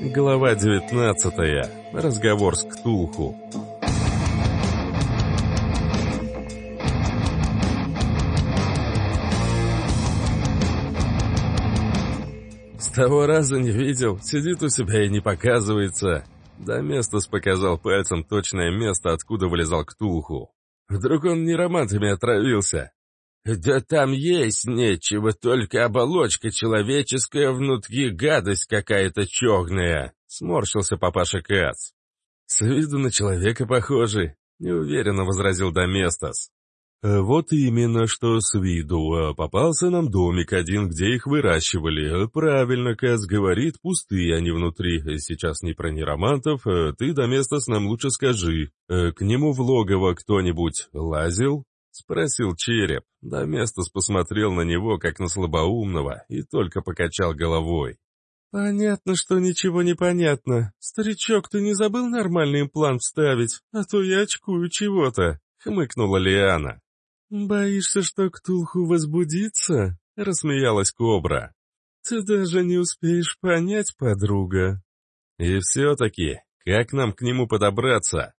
Глава 19. Разговор с Ктулху. С того раза не видел, сидит у себя и не показывается. Доместос показал пальцем точное место, откуда вылезал Ктулху. Вдруг он не романтами отравился. «Да там есть нечего, только оболочка человеческая, внутри гадость какая-то черная», — сморщился папаша Кац. «С виду на человека похожий», — неуверенно возразил Доместос. «Э, «Вот именно, что с виду. А попался нам домик один, где их выращивали. Правильно, Кац говорит, пустые они внутри. Сейчас не про неромантов. Э, ты, Доместос, нам лучше скажи. Э, к нему в логово кто-нибудь лазил?» — спросил череп. Доместос посмотрел на него, как на слабоумного, и только покачал головой. «Понятно, что ничего не понятно. Старичок, ты не забыл нормальный имплант вставить? А то я очкую чего-то», — хмыкнула Лиана. «Боишься, что Ктулху возбудится?» — рассмеялась Кобра. «Ты даже не успеешь понять, подруга». «И все-таки, как нам к нему подобраться?»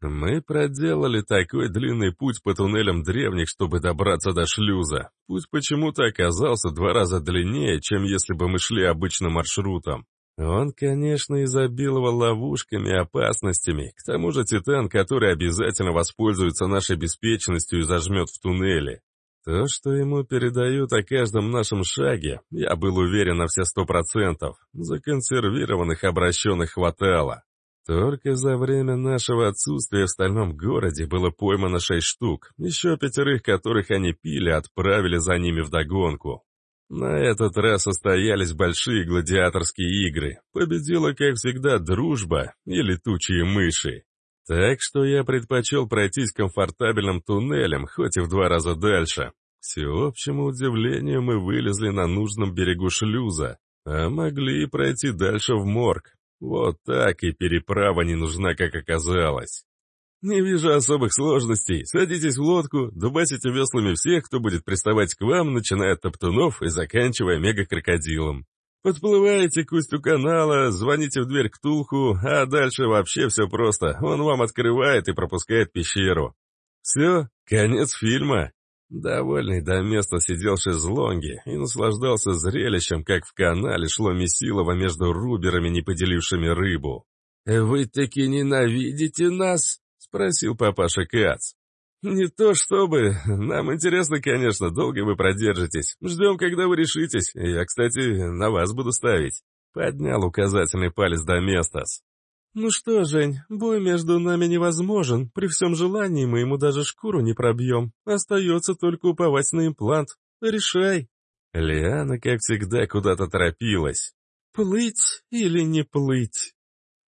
Мы проделали такой длинный путь по туннелям древних, чтобы добраться до шлюза. Путь почему-то оказался два раза длиннее, чем если бы мы шли обычным маршрутом. Он, конечно, изобиловал ловушками и опасностями. К тому же Титан, который обязательно воспользуется нашей беспечностью и зажмет в туннеле. То, что ему передают о каждом нашем шаге, я был уверен на все сто процентов. Законсервированных обращенных хватало. Только за время нашего отсутствия в стальном городе было поймано шесть штук, еще пятерых которых они пили, отправили за ними вдогонку. На этот раз состоялись большие гладиаторские игры. Победила, как всегда, дружба и летучие мыши. Так что я предпочел пройтись комфортабельным туннелем, хоть и в два раза дальше. К всеобщему удивлению мы вылезли на нужном берегу шлюза, а могли и пройти дальше в морг. Вот так и переправа не нужна, как оказалось. Не вижу особых сложностей. Садитесь в лодку, дубасите веслами всех, кто будет приставать к вам, начиная от топтунов и заканчивая мега-крокодилом. Подплываете к устью канала, звоните в дверь к Тулху, а дальше вообще все просто. Он вам открывает и пропускает пещеру. Все, конец фильма. Довольный до места сидел в и наслаждался зрелищем, как в канале шло Месилово между руберами, не поделившими рыбу. «Вы таки ненавидите нас?» — спросил папаша Кац. «Не то чтобы. Нам интересно, конечно, долго вы продержитесь. Ждем, когда вы решитесь. Я, кстати, на вас буду ставить». Поднял указательный палец до Местас. «Ну что, Жень, бой между нами невозможен. При всем желании мы ему даже шкуру не пробьем. Остается только уповать на имплант. Решай». Лиана, как всегда, куда-то торопилась. «Плыть или не плыть?»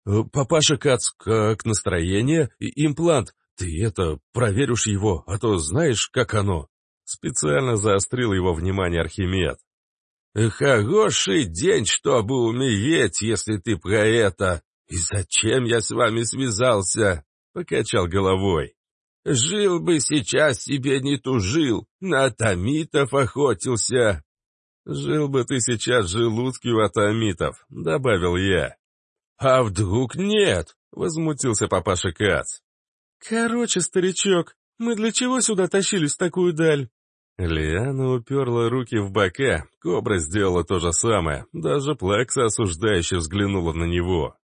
«Э, «Папаша Кац, как настроение? И имплант. Ты это, проверишь его, а то знаешь, как оно?» Специально заострил его внимание Архимед. «Хороший день, чтобы умереть, если ты про это!» «И зачем я с вами связался?» — покачал головой. «Жил бы сейчас себе не тужил, на атомитов охотился». «Жил бы ты сейчас желудки у атомитов», — добавил я. «А вдруг нет?» — возмутился папаша Кац. «Короче, старичок, мы для чего сюда тащились в такую даль?» Лиана уперла руки в бока, кобра сделала то же самое, даже Плакса осуждающе взглянула на него.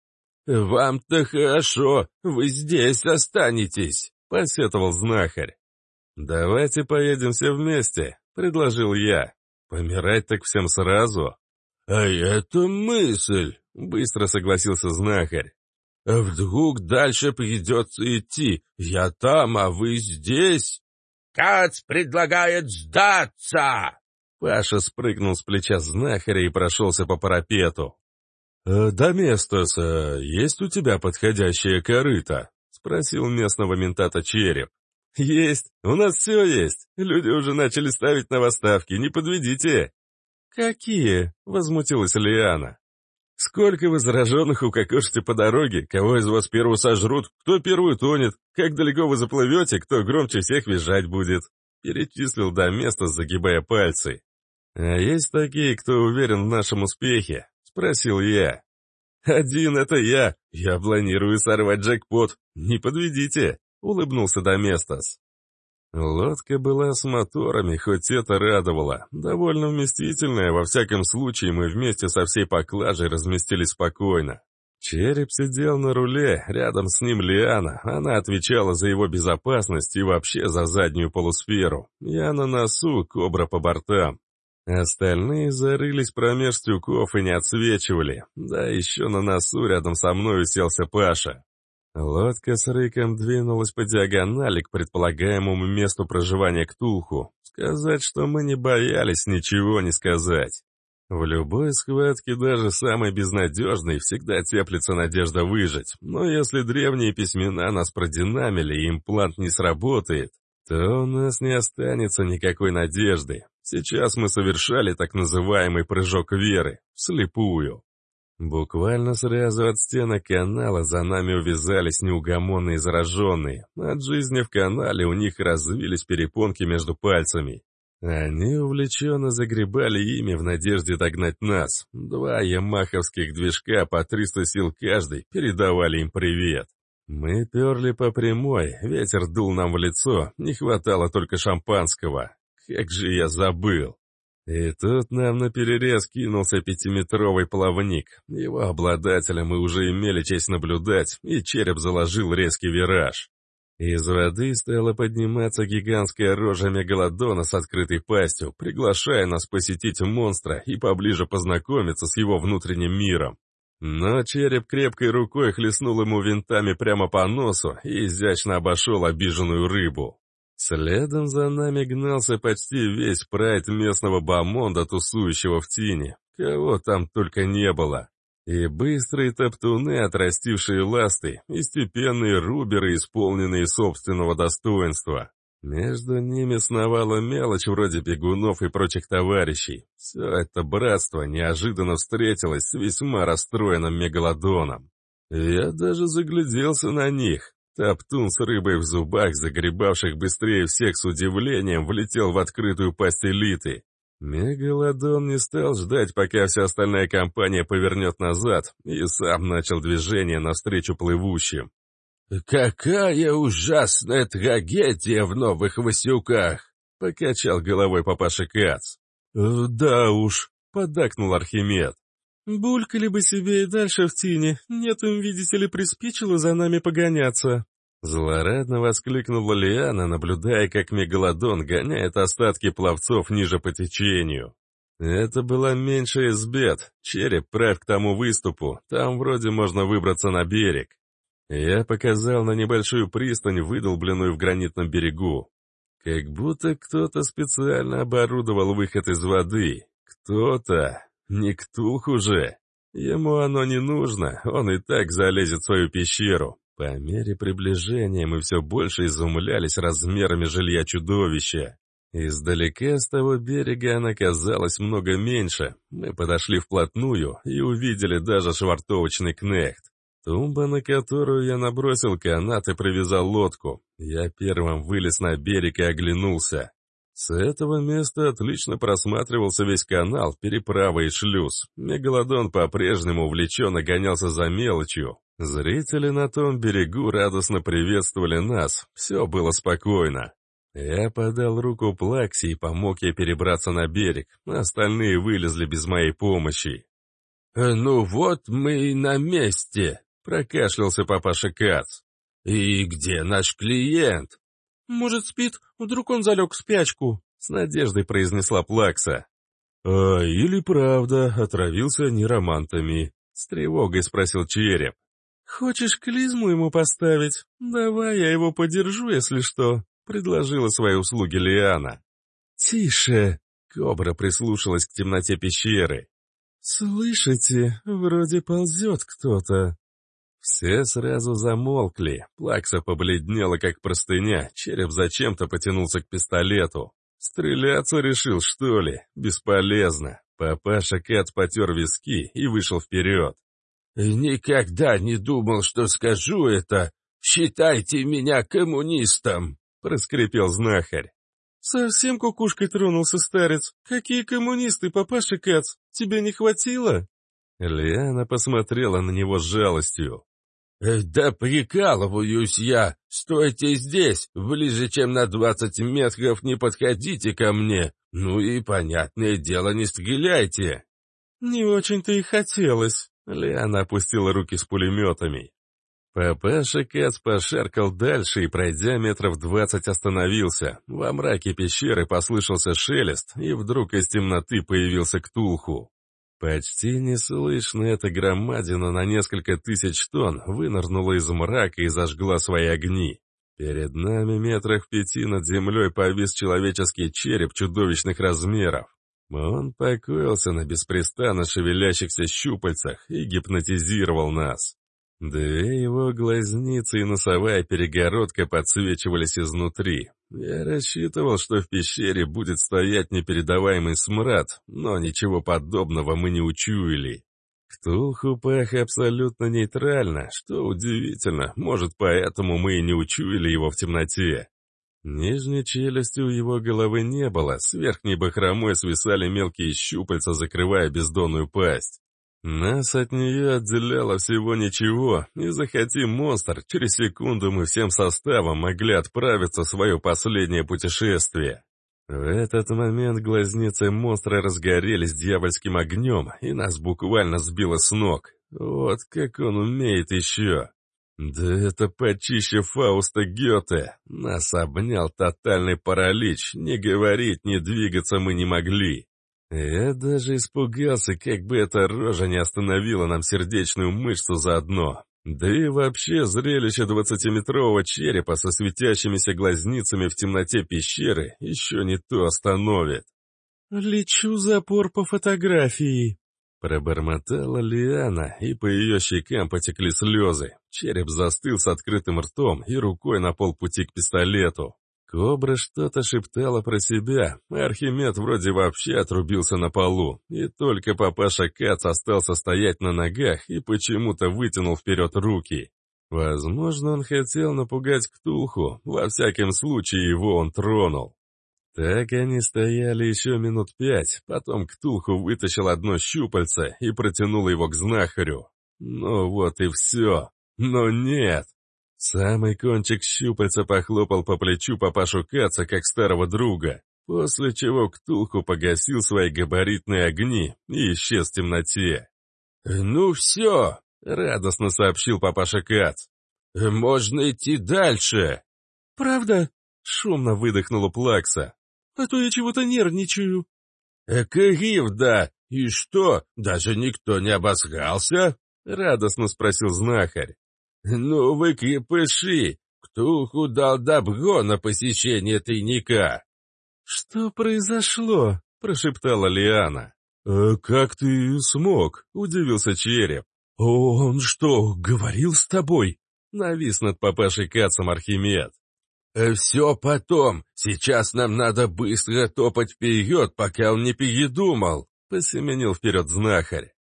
«Вам-то хорошо, вы здесь останетесь», — посетовал знахарь. «Давайте поедем все вместе», — предложил я. «Помирать так всем сразу». «А это мысль», — быстро согласился знахарь. «Вдруг дальше придется идти? Я там, а вы здесь?» «Кац предлагает сдаться!» Паша спрыгнул с плеча знахаря и прошелся по парапету. «Э, «Доместос, есть у тебя подходящая корыта?» — спросил местного ментата Череп. «Есть, у нас все есть. Люди уже начали ставить на восставки, не подведите». «Какие?» — возмутилась Лиана. «Сколько вы зараженных укокошите по дороге? Кого из вас первого сожрут? Кто первый тонет? Как далеко вы заплывете? Кто громче всех визжать будет?» Перечислил до места, загибая пальцы. «А есть такие, кто уверен в нашем успехе?» — спросил я. «Один — это я. Я планирую сорвать джекпот. Не подведите», — улыбнулся Доместос. Лодка была с моторами, хоть это радовало. Довольно вместительная, во всяком случае мы вместе со всей поклажей разместились спокойно. Череп сидел на руле, рядом с ним Лиана. Она отвечала за его безопасность и вообще за заднюю полусферу. Я на носу, кобра по бортам. Остальные зарылись промеж тюков и не отсвечивали. Да еще на носу рядом со мной уселся Паша. Лодка с рыком двинулась по диагонали к предполагаемому месту проживания Ктулху. Сказать, что мы не боялись, ничего не сказать. В любой схватке, даже самой безнадежной, всегда теплится надежда выжить. Но если древние письмена нас продинамили и имплант не сработает, то у нас не останется никакой надежды. Сейчас мы совершали так называемый прыжок веры, вслепую. Буквально сразу от стенок канала за нами увязались неугомонные зараженные. От жизни в канале у них развились перепонки между пальцами. Они увлеченно загребали ими в надежде догнать нас. Два ямаховских движка по 300 сил каждый передавали им привет. Мы перли по прямой, ветер дул нам в лицо, не хватало только шампанского. Как же я забыл. И тут нам на перерез кинулся пятиметровый плавник. Его обладателя мы уже имели честь наблюдать, и череп заложил резкий вираж. Из воды стала подниматься гигантская рожа мегалодона с открытой пастью, приглашая нас посетить монстра и поближе познакомиться с его внутренним миром. Но череп крепкой рукой хлестнул ему винтами прямо по носу и изящно обошел обиженную рыбу. Следом за нами гнался почти весь прайд местного бомонда, тусующего в тени. Кого там только не было. И быстрые топтуны, отрастившие ласты, и степенные руберы, исполненные собственного достоинства. Между ними сновала мелочь вроде бегунов и прочих товарищей. Все это братство неожиданно встретилось с весьма расстроенным мегалодоном. Я даже загляделся на них. Топтун с рыбой в зубах, загребавших быстрее всех с удивлением, влетел в открытую пасть элиты. Мегалодон не стал ждать, пока вся остальная компания повернет назад, и сам начал движение навстречу плывущим. «Какая ужасная трагедия в новых Васюках!» — покачал головой папаша Кац. «Э, «Да уж», — поддакнул Архимед. «Булькали бы себе и дальше в тени, нет им, видите ли, приспичило за нами погоняться», Злорадно воскликнула Лиана, наблюдая, как мегалодон гоняет остатки пловцов ниже по течению. Это была меньшая из бед. Череп, правь к тому выступу, там вроде можно выбраться на берег. Я показал на небольшую пристань, выдолбленную в гранитном берегу. Как будто кто-то специально оборудовал выход из воды. Кто-то. Не Ктулх уже. Ему оно не нужно, он и так залезет в свою пещеру. По мере приближения мы все больше изумлялись размерами жилья чудовища. Издалека с того берега она казалась много меньше. Мы подошли вплотную и увидели даже швартовочный кнехт. Тумба, на которую я набросил канат и привязал лодку. Я первым вылез на берег и оглянулся. С этого места отлично просматривался весь канал, переправа и шлюз. Мегалодон по-прежнему увлеченно гонялся за мелочью. Зрители на том берегу радостно приветствовали нас, все было спокойно. Я подал руку Плакси и помог ей перебраться на берег, остальные вылезли без моей помощи. «Э, «Ну вот мы и на месте», — прокашлялся папаша Кац. «И где наш клиент?» «Может, спит? Вдруг он залег в спячку?» — с надеждой произнесла Плакса. «А, или правда, отравился неромантами?» — с тревогой спросил Череп. «Хочешь клизму ему поставить? Давай я его подержу, если что», — предложила свои услуги Лиана. «Тише!» — Кобра прислушалась к темноте пещеры. «Слышите, вроде ползет кто-то». Все сразу замолкли. Плакса побледнела, как простыня, череп зачем-то потянулся к пистолету. Стреляться решил, что ли? Бесполезно. Папаша Кат потер виски и вышел вперед. «Никогда не думал, что скажу это. Считайте меня коммунистом!» — проскрипел знахарь. «Совсем кукушкой тронулся старец. Какие коммунисты, папаша Кац, тебе не хватило?» Лиана посмотрела на него с жалостью. «Э, «Да прикалываюсь я! Стойте здесь! Ближе, чем на двадцать метров не подходите ко мне! Ну и, понятное дело, не стреляйте!» «Не очень-то и хотелось!» Лиана опустила руки с пулеметами. Папаша Кац пошаркал дальше и, пройдя метров двадцать, остановился. Во мраке пещеры послышался шелест, и вдруг из темноты появился Ктулху. Почти неслышно эта громадина на несколько тысяч тонн вынырнула из мрака и зажгла свои огни. Перед нами метрах пяти над землей повис человеческий череп чудовищных размеров. Он покоился на беспрестанно шевелящихся щупальцах и гипнотизировал нас. Две его глазницы и носовая перегородка подсвечивались изнутри. Я рассчитывал, что в пещере будет стоять непередаваемый смрад, но ничего подобного мы не учуяли. Ктулху пах абсолютно нейтрально, что удивительно, может поэтому мы и не учуяли его в темноте. Нижней челюсти у его головы не было, с верхней бахромой свисали мелкие щупальца, закрывая бездонную пасть. Нас от нее отделяло всего ничего, и захоти монстр, через секунду мы всем составом могли отправиться в свое последнее путешествие. В этот момент глазницы монстра разгорелись дьявольским огнем, и нас буквально сбило с ног. Вот как он умеет еще. Да это почище Фауста Гёте. Нас обнял тотальный паралич, не говорить, не двигаться мы не могли. Я даже испугался, как бы эта рожа не остановила нам сердечную мышцу заодно. Да и вообще зрелище двадцатиметрового черепа со светящимися глазницами в темноте пещеры еще не то остановит. «Лечу запор по фотографии», — пробормотала Лиана, и по ее щекам потекли слезы. Череп застыл с открытым ртом и рукой на полпути к пистолету. Кобра что-то шептала про себя, Архимед вроде вообще отрубился на полу, и только папаша Кац остался стоять на ногах и почему-то вытянул вперед руки. Возможно, он хотел напугать Ктулху, во всяком случае его он тронул. Так они стояли еще минут пять, потом Ктулху вытащил одно щупальце и протянул его к знахарю. Ну вот и все. Но нет. Самый кончик щупальца похлопал по плечу папашу Каца, как старого друга, после чего Ктулху погасил свои габаритные огни и исчез в темноте. «Ну все!» — радостно сообщил папаша Кац. «Можно идти дальше!» «Правда?» — шумно выдохнула Плакса. «А то я чего-то нервничаю». «Экагив, да! И что, даже никто не обосрался?» — радостно спросил знахарь. «Ну вы крепыши! Ктулху дал добро на посещение тайника!» «Что произошло?» — прошептала Лиана. «А как ты смог?» — удивился череп. «Он что, говорил с тобой?» — навис над папашей Кацом Архимед. «Э, «Все потом. Сейчас нам надо быстро топать вперед, пока он не передумал», — посеменил вперед знахарь.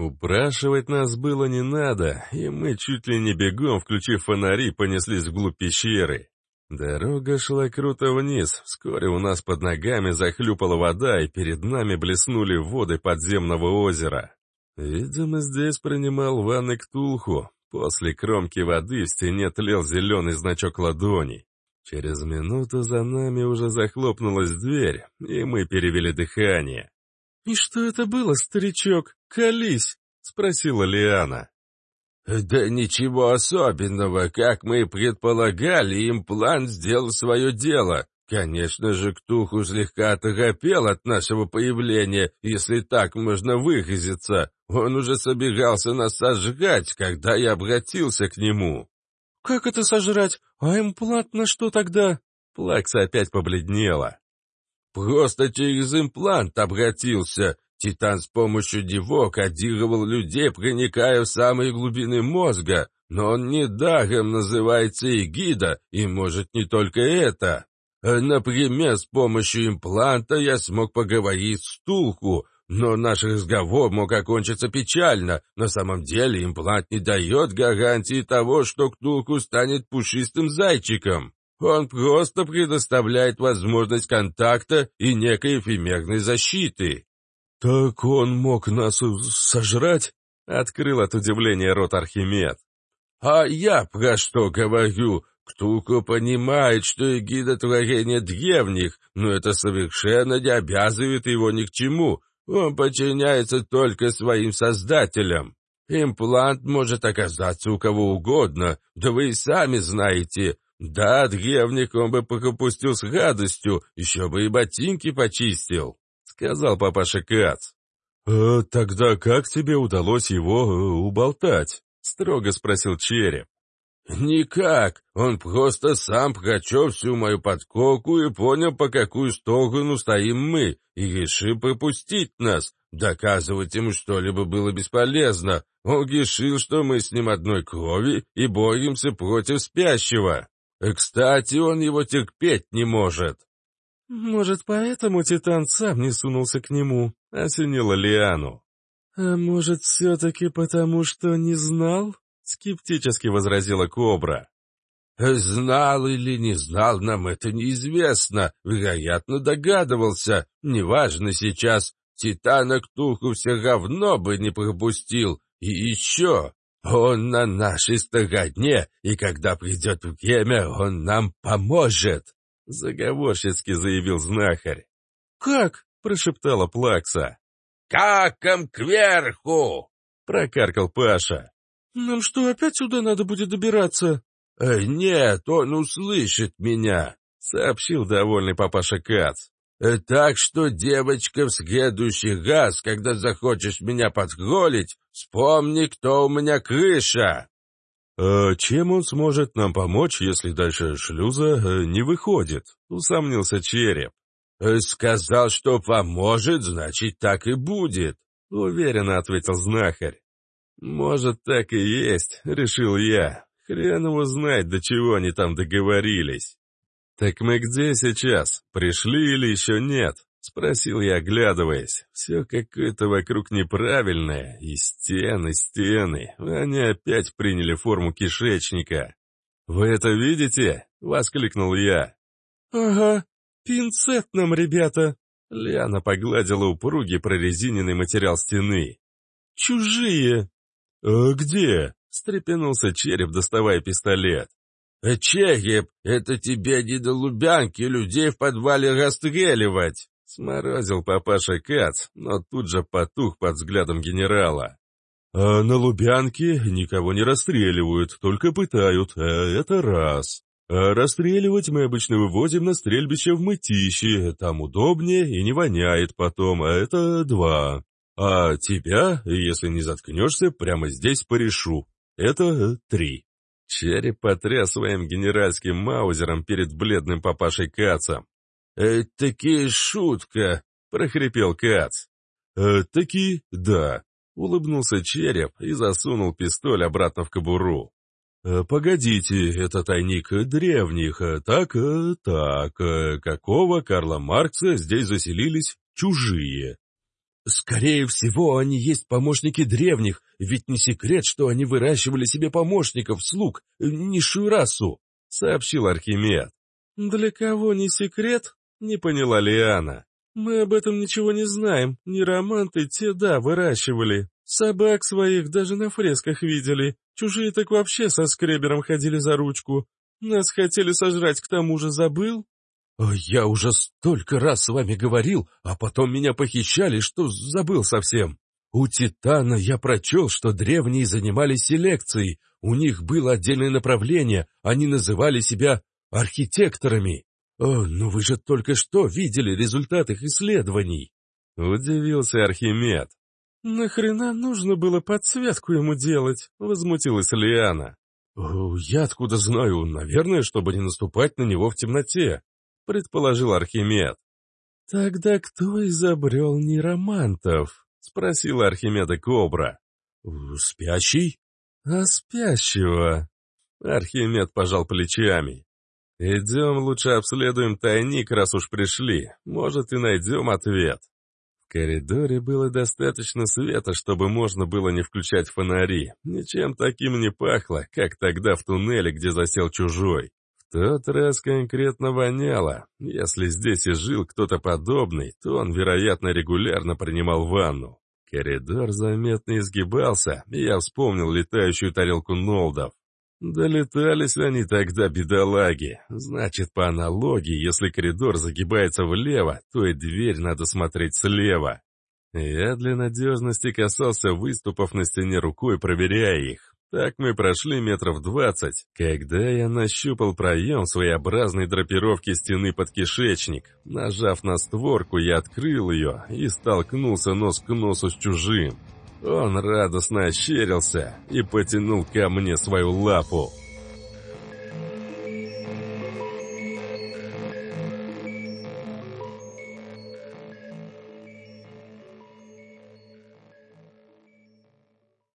Упрашивать нас было не надо, и мы чуть ли не бегом, включив фонари, понеслись вглубь пещеры. Дорога шла круто вниз, вскоре у нас под ногами захлюпала вода, и перед нами блеснули воды подземного озера. Видимо, здесь принимал ванны Ктулху. После кромки воды в стене тлел зеленый значок ладони. Через минуту за нами уже захлопнулась дверь, и мы перевели дыхание. «И что это было, старичок? Колись!» — спросила Лиана. «Да ничего особенного. Как мы и предполагали, имплант сделал свое дело. Конечно же, Ктуху слегка оторопел от нашего появления, если так можно выразиться. Он уже собирался нас сожрать, когда я обратился к нему». «Как это сожрать? А имплант на что тогда?» Плакса опять побледнела. Просто через имплант обратился. Титан с помощью него кодировал людей, проникая в самые глубины мозга. Но он недаром называется Эгида, и может не только это. Например, с помощью импланта я смог поговорить с Тулху, но наш разговор мог окончиться печально. На самом деле имплант не дает гарантии того, что Ктулху станет пушистым зайчиком. Он просто предоставляет возможность контакта и некой эфемерной защиты». «Так он мог нас сожрать?» — открыл от удивления рот Архимед. «А я про что говорю? Ктулку понимает, что эгида творения древних, но это совершенно не обязывает его ни к чему. Он подчиняется только своим создателям. Имплант может оказаться у кого угодно, да вы и сами знаете. Да, древних он бы пропустил с радостью, еще бы и ботинки почистил», — сказал папаша Кац. «Э, «Тогда как тебе удалось его э, уболтать?» — строго спросил Череп. «Никак. Он просто сам прочел всю мою подколку и понял, по какую сторону стоим мы, и решил пропустить нас. Доказывать ему что-либо было бесполезно. Он решил, что мы с ним одной крови и боремся против спящего. Кстати, он его терпеть не может». «Может, поэтому Титан сам не сунулся к нему?» — осенила Лиану. «А может, все-таки потому, что не знал?» скептически возразила Кобра. «Знал или не знал, нам это неизвестно. Вероятно, догадывался. Неважно сейчас. Титана Ктулху все равно бы не пропустил. И еще, он на нашей стороне, и когда придет время, он нам поможет!» Заговорщицки заявил знахарь. «Как?» — прошептала Плакса. «Каком кверху!» — прокаркал Паша. «Нам что, опять сюда надо будет добираться?» «Нет, он услышит меня», — сообщил довольный папаша Кац. Э, «Так что, девочка, в следующий раз, когда захочешь меня подгролить, вспомни, кто у меня крыша». «А чем он сможет нам помочь, если дальше шлюза э, не выходит?» — усомнился Череп. Э, «Сказал, что поможет, значит, так и будет», — уверенно ответил знахарь. «Может, так и есть», — решил я. Хрен его знать, до чего они там договорились. «Так мы где сейчас? Пришли или еще нет?» — спросил я, оглядываясь. «Все какое-то вокруг неправильное. И стены, стены. Они опять приняли форму кишечника». «Вы это видите?» — воскликнул я. «Ага, пинцет нам, ребята!» Лиана погладила упругий прорезиненный материал стены. «Чужие!» «А где?» — встрепенулся череп, доставая пистолет. «Э, «Череп, это тебе не до Лубянки людей в подвале расстреливать!» — сморозил папаша Кац, но тут же потух под взглядом генерала. «А на Лубянке никого не расстреливают, только пытают, а это раз. А расстреливать мы обычно вывозим на стрельбище в Мытище, там удобнее и не воняет потом, а это два. А тебя, если не заткнешься, прямо здесь порешу. Это три». Череп потряс своим генеральским маузером перед бледным папашей Кацом. «Э, «Таки шутка», — прохрипел Кац. «Э, «Таки, да», — улыбнулся Череп и засунул пистоль обратно в кобуру. «Э, «Погодите, это тайник древних, э, так, так, какого Карла Маркса здесь заселились чужие?» Скорее всего, они есть помощники древних, ведь не секрет, что они выращивали себе помощников, слуг, низшую расу, — сообщил Архимед. «Для кого не секрет?» — не поняла Лиана. «Мы об этом ничего не знаем. Нероманты те, да, выращивали. Собак своих даже на фресках видели. Чужие так вообще со скребером ходили за ручку. Нас хотели сожрать, к тому же забыл?» «Я уже столько раз с вами говорил, а потом меня похищали, что забыл совсем. У Титана я прочел, что древние занимались селекцией, у них было отдельное направление, они называли себя архитекторами. О, но вы же только что видели результат их исследований!» Удивился Архимед. «Нахрена нужно было подсветку ему делать?» — возмутилась Лиана. «Я откуда знаю? Наверное, чтобы не наступать на него в темноте», предположил Архимед. «Тогда кто изобрел нейромантов?» — спросила Архимеда Кобра. «Спящий?» «А спящего?» Архимед пожал плечами. «Идем лучше обследуем тайник, раз уж пришли. Может, и найдем ответ». В коридоре было достаточно света, чтобы можно было не включать фонари. Ничем таким не пахло, как тогда в туннеле, где засел чужой тот раз конкретно воняло. Если здесь и жил кто-то подобный, то он, вероятно, регулярно принимал ванну. Коридор заметно изгибался, и я вспомнил летающую тарелку Нолдов. Долетались они тогда, бедолаги. Значит, по аналогии, если коридор загибается влево, то и дверь надо смотреть слева. Я для надежности касался выступов на стене рукой, проверяя их. Так мы прошли метров двадцать, когда я нащупал проем своеобразной драпировки стены под кишечник. Нажав на створку, я открыл ее и столкнулся нос к носу с чужим. Он радостно ощерился и потянул ко мне свою лапу.